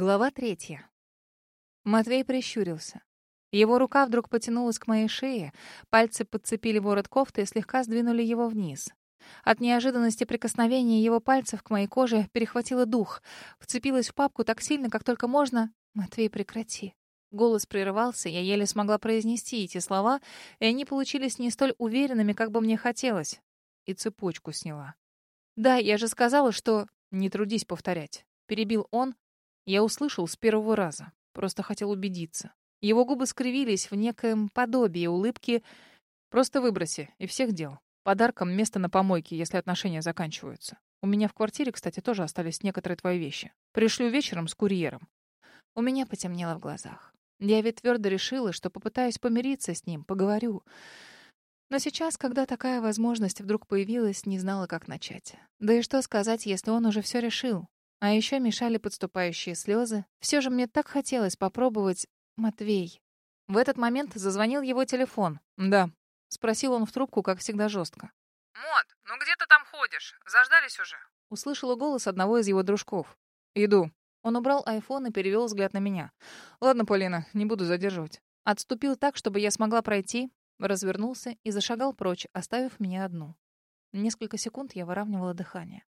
Глава третья. Матвей прищурился. Его рука вдруг потянулась к моей шее, пальцы подцепили ворот кофты и слегка сдвинули его вниз. От неожиданности прикосновения его пальцев к моей коже перехватило дух, вцепилась в папку так сильно, как только можно. «Матвей, прекрати». Голос прерывался, я еле смогла произнести эти слова, и они получились не столь уверенными, как бы мне хотелось. И цепочку сняла. «Да, я же сказала, что...» «Не трудись повторять», — перебил он, я услышал с первого раза. Просто хотел убедиться. Его губы скривились в некоем подобии улыбки. Просто выброси, и всех дел. Подарком место на помойке, если отношения заканчиваются. У меня в квартире, кстати, тоже остались некоторые твои вещи. Пришлю вечером с курьером. У меня потемнело в глазах. Я ведь твердо решила, что попытаюсь помириться с ним, поговорю. Но сейчас, когда такая возможность вдруг появилась, не знала, как начать. Да и что сказать, если он уже все решил? А еще мешали подступающие слезы. Все же мне так хотелось попробовать Матвей. В этот момент зазвонил его телефон. «Да», — спросил он в трубку, как всегда жестко. «Мот, ну где ты там ходишь? Заждались уже?» Услышала голос одного из его дружков. «Иду». Он убрал айфон и перевел взгляд на меня. «Ладно, Полина, не буду задерживать». Отступил так, чтобы я смогла пройти, развернулся и зашагал прочь, оставив меня одну. Несколько секунд я выравнивала дыхание.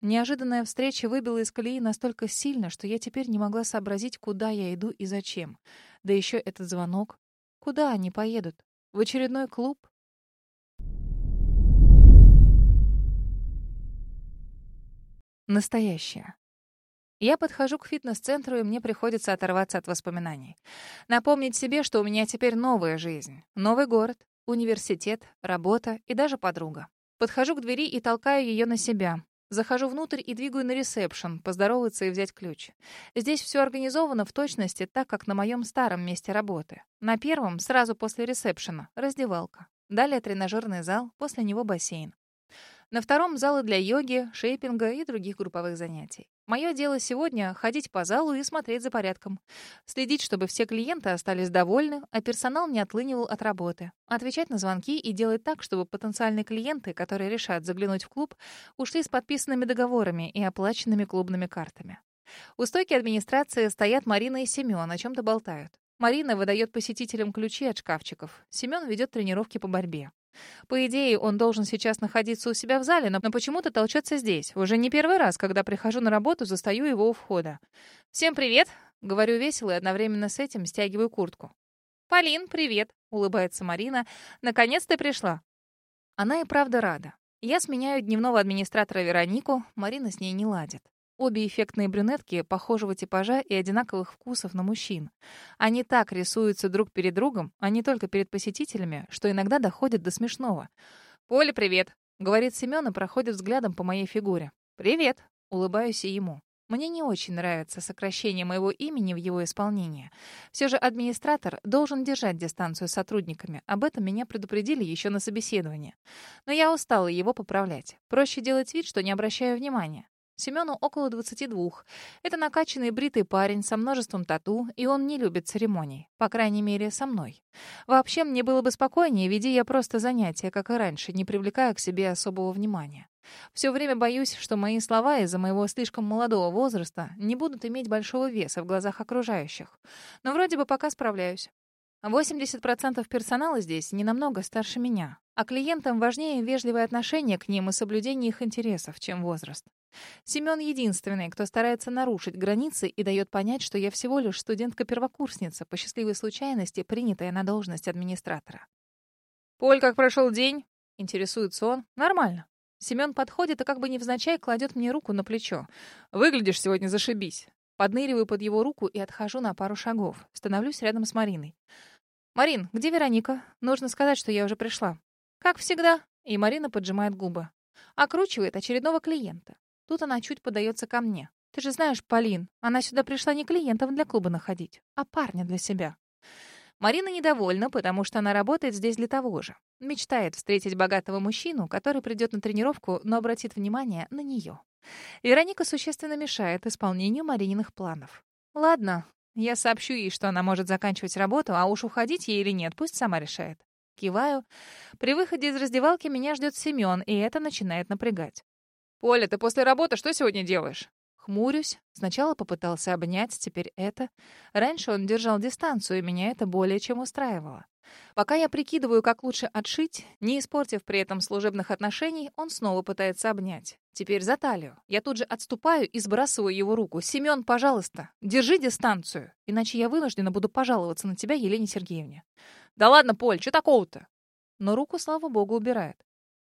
Неожиданная встреча выбила из колеи настолько сильно, что я теперь не могла сообразить, куда я иду и зачем. Да еще этот звонок. Куда они поедут? В очередной клуб? Настоящее. Я подхожу к фитнес-центру, и мне приходится оторваться от воспоминаний. Напомнить себе, что у меня теперь новая жизнь. Новый город, университет, работа и даже подруга. Подхожу к двери и толкаю ее на себя. Захожу внутрь и двигаю на ресепшн, поздороваться и взять ключ. Здесь все организовано в точности так, как на моем старом месте работы. На первом, сразу после ресепшена, раздевалка. Далее тренажерный зал, после него бассейн. На втором — залы для йоги, шейпинга и других групповых занятий. Мое дело сегодня — ходить по залу и смотреть за порядком. Следить, чтобы все клиенты остались довольны, а персонал не отлынивал от работы. Отвечать на звонки и делать так, чтобы потенциальные клиенты, которые решат заглянуть в клуб, ушли с подписанными договорами и оплаченными клубными картами. У стойки администрации стоят Марина и Семён, о чем то болтают. Марина выдает посетителям ключи от шкафчиков. Семён ведет тренировки по борьбе. По идее, он должен сейчас находиться у себя в зале, но почему-то толчется здесь. Уже не первый раз, когда прихожу на работу, застаю его у входа. «Всем привет!» — говорю весело и одновременно с этим стягиваю куртку. «Полин, привет!» — улыбается Марина. «Наконец ты пришла!» Она и правда рада. Я сменяю дневного администратора Веронику, Марина с ней не ладит. Обе эффектные брюнетки похожего типажа и одинаковых вкусов на мужчин. Они так рисуются друг перед другом, а не только перед посетителями, что иногда доходит до смешного. «Поля, привет!» — говорит Семён и проходит взглядом по моей фигуре. «Привет!» — улыбаюсь и ему. Мне не очень нравится сокращение моего имени в его исполнении. Все же администратор должен держать дистанцию с сотрудниками. Об этом меня предупредили еще на собеседовании. Но я устала его поправлять. Проще делать вид, что не обращаю внимания. Семену около 22. Это накачанный бритый парень со множеством тату, и он не любит церемоний. По крайней мере, со мной. Вообще, мне было бы спокойнее, веди я просто занятия, как и раньше, не привлекая к себе особого внимания. Все время боюсь, что мои слова из-за моего слишком молодого возраста не будут иметь большого веса в глазах окружающих. Но вроде бы пока справляюсь. 80% персонала здесь не намного старше меня, а клиентам важнее вежливое отношение к ним и соблюдение их интересов, чем возраст. Семён единственный, кто старается нарушить границы и дает понять, что я всего лишь студентка-первокурсница, по счастливой случайности, принятая на должность администратора. «Поль, как прошел день?» — интересуется он. «Нормально». Семён подходит и как бы невзначай кладет мне руку на плечо. «Выглядишь сегодня зашибись». Подныриваю под его руку и отхожу на пару шагов. Становлюсь рядом с Мариной. «Марин, где Вероника? Нужно сказать, что я уже пришла». «Как всегда». И Марина поджимает губы. Окручивает очередного клиента. Тут она чуть подается ко мне. «Ты же знаешь, Полин, она сюда пришла не клиентов для клуба находить, а парня для себя». Марина недовольна, потому что она работает здесь для того же. Мечтает встретить богатого мужчину, который придет на тренировку, но обратит внимание на нее. Вероника существенно мешает исполнению Марининых планов. Ладно, я сообщу ей, что она может заканчивать работу, а уж уходить ей или нет, пусть сама решает. Киваю. При выходе из раздевалки меня ждет Семен, и это начинает напрягать. «Поля, ты после работы что сегодня делаешь?» Хмурюсь. Сначала попытался обнять, теперь это. Раньше он держал дистанцию, и меня это более чем устраивало. Пока я прикидываю, как лучше отшить, не испортив при этом служебных отношений, он снова пытается обнять. Теперь за талию. Я тут же отступаю и сбрасываю его руку. «Семён, пожалуйста, держи дистанцию, иначе я вынуждена буду пожаловаться на тебя Елене Сергеевне». «Да ладно, Поль, что такого-то?» Но руку, слава богу, убирает.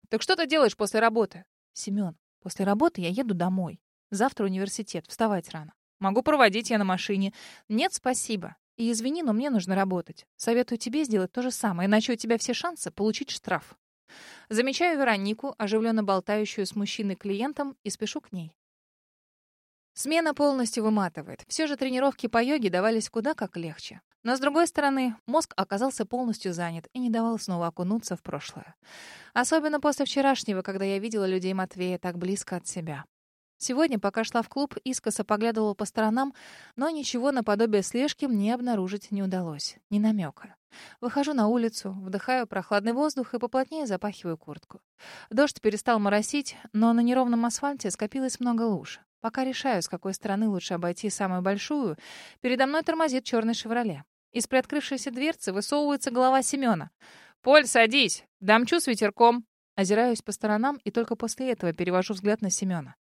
«Так что ты делаешь после работы?» «Семён, после работы я еду домой. Завтра университет, вставать рано. Могу проводить я на машине. Нет, спасибо. И извини, но мне нужно работать. Советую тебе сделать то же самое, иначе у тебя все шансы получить штраф. Замечаю Веронику, оживленно болтающую с мужчиной-клиентом, и спешу к ней. Смена полностью выматывает. Все же тренировки по йоге давались куда как легче. Но, с другой стороны, мозг оказался полностью занят и не давал снова окунуться в прошлое. Особенно после вчерашнего, когда я видела людей Матвея так близко от себя. Сегодня, пока шла в клуб, искоса поглядывала по сторонам, но ничего наподобие слежки мне обнаружить не удалось. Ни намека. Выхожу на улицу, вдыхаю прохладный воздух и поплотнее запахиваю куртку. Дождь перестал моросить, но на неровном асфальте скопилось много луж. Пока решаю, с какой стороны лучше обойти самую большую, передо мной тормозит черный «Шевроле». Из приоткрывшейся дверцы высовывается голова Семена. «Поль, садись! Дамчу с ветерком!» Озираюсь по сторонам и только после этого перевожу взгляд на Семена.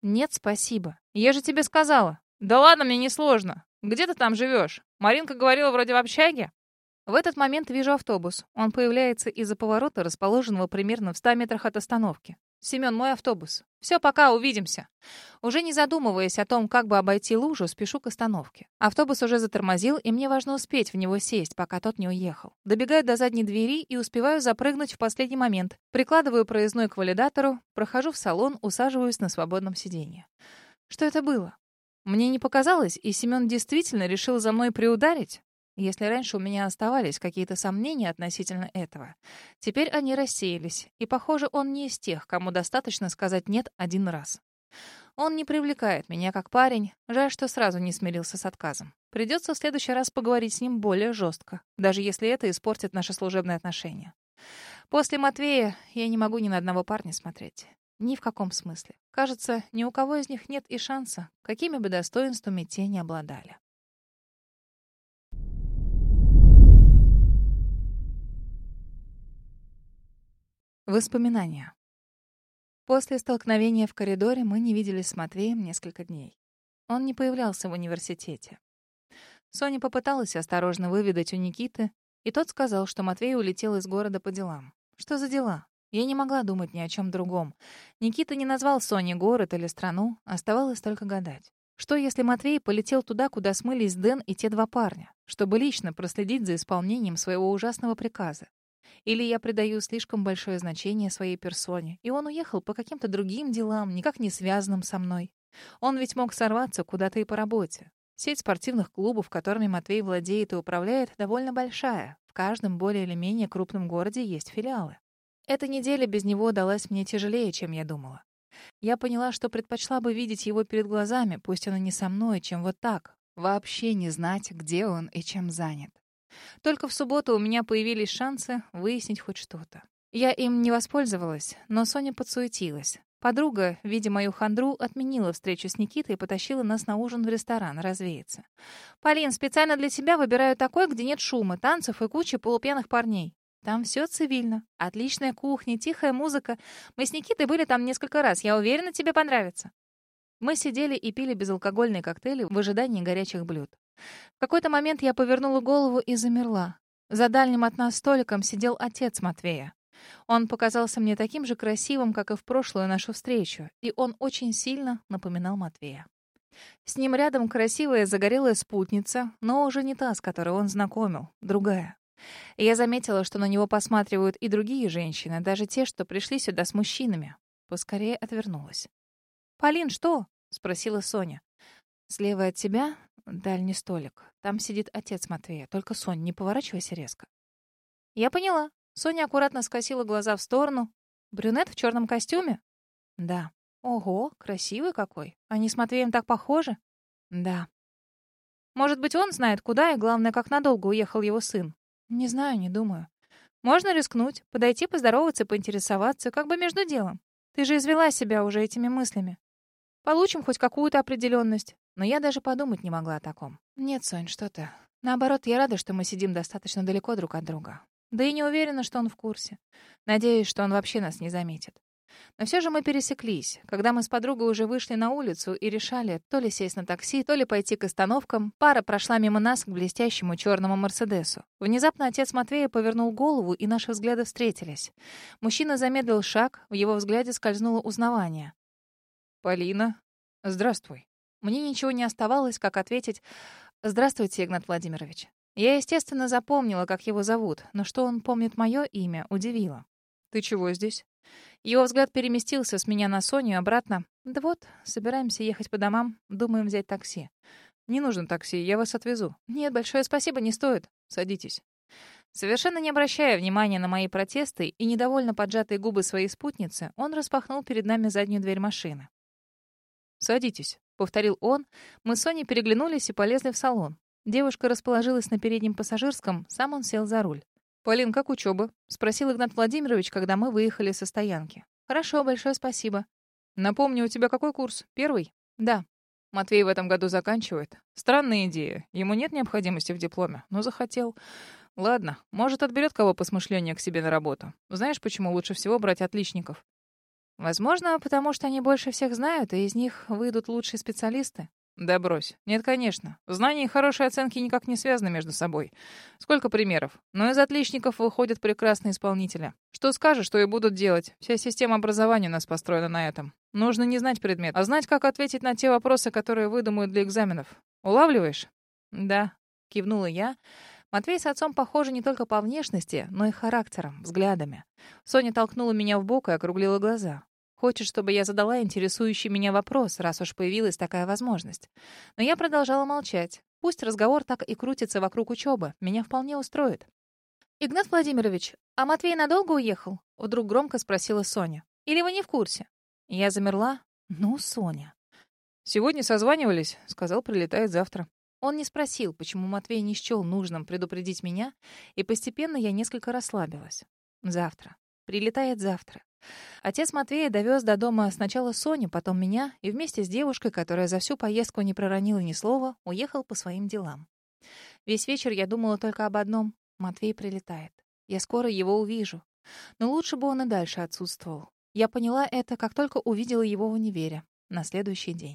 «Нет, спасибо. Я же тебе сказала». «Да ладно, мне не сложно. Где ты там живешь? Маринка говорила вроде в общаге?» В этот момент вижу автобус. Он появляется из-за поворота, расположенного примерно в 100 метрах от остановки. Семен, мой автобус. Все, пока, увидимся. Уже не задумываясь о том, как бы обойти лужу, спешу к остановке. Автобус уже затормозил, и мне важно успеть в него сесть, пока тот не уехал. Добегаю до задней двери и успеваю запрыгнуть в последний момент. Прикладываю проездной к валидатору, прохожу в салон, усаживаюсь на свободном сиденье. Что это было? Мне не показалось, и Семен действительно решил за мной приударить? Если раньше у меня оставались какие-то сомнения относительно этого, теперь они рассеялись, и, похоже, он не из тех, кому достаточно сказать «нет» один раз. Он не привлекает меня как парень, жаль, что сразу не смирился с отказом. Придется в следующий раз поговорить с ним более жестко, даже если это испортит наши служебные отношения. После Матвея я не могу ни на одного парня смотреть. Ни в каком смысле. Кажется, ни у кого из них нет и шанса, какими бы достоинствами те не обладали. Воспоминания. После столкновения в коридоре мы не виделись с Матвеем несколько дней. Он не появлялся в университете. Соня попыталась осторожно выведать у Никиты, и тот сказал, что Матвей улетел из города по делам. Что за дела? Я не могла думать ни о чем другом. Никита не назвал Соне город или страну, оставалось только гадать. Что, если Матвей полетел туда, куда смылись Дэн и те два парня, чтобы лично проследить за исполнением своего ужасного приказа? Или я придаю слишком большое значение своей персоне, и он уехал по каким-то другим делам, никак не связанным со мной. Он ведь мог сорваться куда-то и по работе. Сеть спортивных клубов, которыми Матвей владеет и управляет, довольно большая. В каждом более или менее крупном городе есть филиалы. Эта неделя без него далась мне тяжелее, чем я думала. Я поняла, что предпочла бы видеть его перед глазами, пусть он и не со мной, чем вот так, вообще не знать, где он и чем занят. Только в субботу у меня появились шансы выяснить хоть что-то. Я им не воспользовалась, но Соня подсуетилась. Подруга, видя мою хандру, отменила встречу с Никитой и потащила нас на ужин в ресторан развеяться. «Полин, специально для тебя выбираю такой, где нет шума, танцев и кучи полупьяных парней. Там все цивильно. Отличная кухня, тихая музыка. Мы с Никитой были там несколько раз. Я уверена, тебе понравится». Мы сидели и пили безалкогольные коктейли в ожидании горячих блюд. В какой-то момент я повернула голову и замерла. За дальним от нас столиком сидел отец Матвея. Он показался мне таким же красивым, как и в прошлую нашу встречу, и он очень сильно напоминал Матвея. С ним рядом красивая загорелая спутница, но уже не та, с которой он знакомил, другая. Я заметила, что на него посматривают и другие женщины, даже те, что пришли сюда с мужчинами. Поскорее отвернулась. «Полин, что?» — спросила Соня. «Слева от тебя дальний столик. Там сидит отец Матвея. Только, Сонь, не поворачивайся резко». «Я поняла». Соня аккуратно скосила глаза в сторону. «Брюнет в черном костюме?» «Да». «Ого, красивый какой. Они с Матвеем так похожи?» «Да». «Может быть, он знает, куда, и главное, как надолго уехал его сын?» «Не знаю, не думаю». «Можно рискнуть, подойти, поздороваться, поинтересоваться, как бы между делом. Ты же извела себя уже этими мыслями». Получим хоть какую-то определенность. Но я даже подумать не могла о таком. Нет, Сонь, что ты. Наоборот, я рада, что мы сидим достаточно далеко друг от друга. Да и не уверена, что он в курсе. Надеюсь, что он вообще нас не заметит. Но все же мы пересеклись, когда мы с подругой уже вышли на улицу и решали то ли сесть на такси, то ли пойти к остановкам. Пара прошла мимо нас к блестящему черному Мерседесу. Внезапно отец Матвея повернул голову, и наши взгляды встретились. Мужчина замедлил шаг, в его взгляде скользнуло узнавание. «Полина, здравствуй». Мне ничего не оставалось, как ответить «Здравствуйте, Игнат Владимирович». Я, естественно, запомнила, как его зовут, но что он помнит мое имя, удивило. «Ты чего здесь?» Его взгляд переместился с меня на Соню обратно. «Да вот, собираемся ехать по домам, думаем взять такси». «Не нужно такси, я вас отвезу». «Нет, большое спасибо, не стоит. Садитесь». Совершенно не обращая внимания на мои протесты и недовольно поджатые губы своей спутницы, он распахнул перед нами заднюю дверь машины. «Садитесь», — повторил он. Мы с Соней переглянулись и полезли в салон. Девушка расположилась на переднем пассажирском, сам он сел за руль. «Полин, как учеба?» — спросил Игнат Владимирович, когда мы выехали со стоянки. «Хорошо, большое спасибо». «Напомню, у тебя какой курс? Первый?» «Да». Матвей в этом году заканчивает. Странная идея. Ему нет необходимости в дипломе, но захотел. Ладно, может, отберет кого посмышленнее к себе на работу. Знаешь, почему лучше всего брать отличников? Возможно, потому что они больше всех знают, и из них выйдут лучшие специалисты. Да брось. Нет, конечно. Знания и хорошие оценки никак не связаны между собой. Сколько примеров. Но из отличников выходят прекрасные исполнители. Что скажешь, что и будут делать. Вся система образования у нас построена на этом. Нужно не знать предмет, а знать, как ответить на те вопросы, которые выдумают для экзаменов. Улавливаешь? Да, кивнула я. Матвей с отцом похожи не только по внешности, но и характером, взглядами. Соня толкнула меня в бок и округлила глаза. Хочет, чтобы я задала интересующий меня вопрос, раз уж появилась такая возможность. Но я продолжала молчать. Пусть разговор так и крутится вокруг учебы. Меня вполне устроит. «Игнат Владимирович, а Матвей надолго уехал?» Вдруг громко спросила Соня. «Или вы не в курсе?» Я замерла. «Ну, Соня». «Сегодня созванивались», — сказал, прилетает завтра. Он не спросил, почему Матвей не счел нужным предупредить меня, и постепенно я несколько расслабилась. Завтра. Прилетает завтра. Отец Матвея довез до дома сначала Соню, потом меня, и вместе с девушкой, которая за всю поездку не проронила ни слова, уехал по своим делам. Весь вечер я думала только об одном — Матвей прилетает. Я скоро его увижу. Но лучше бы он и дальше отсутствовал. Я поняла это, как только увидела его в универе на следующий день.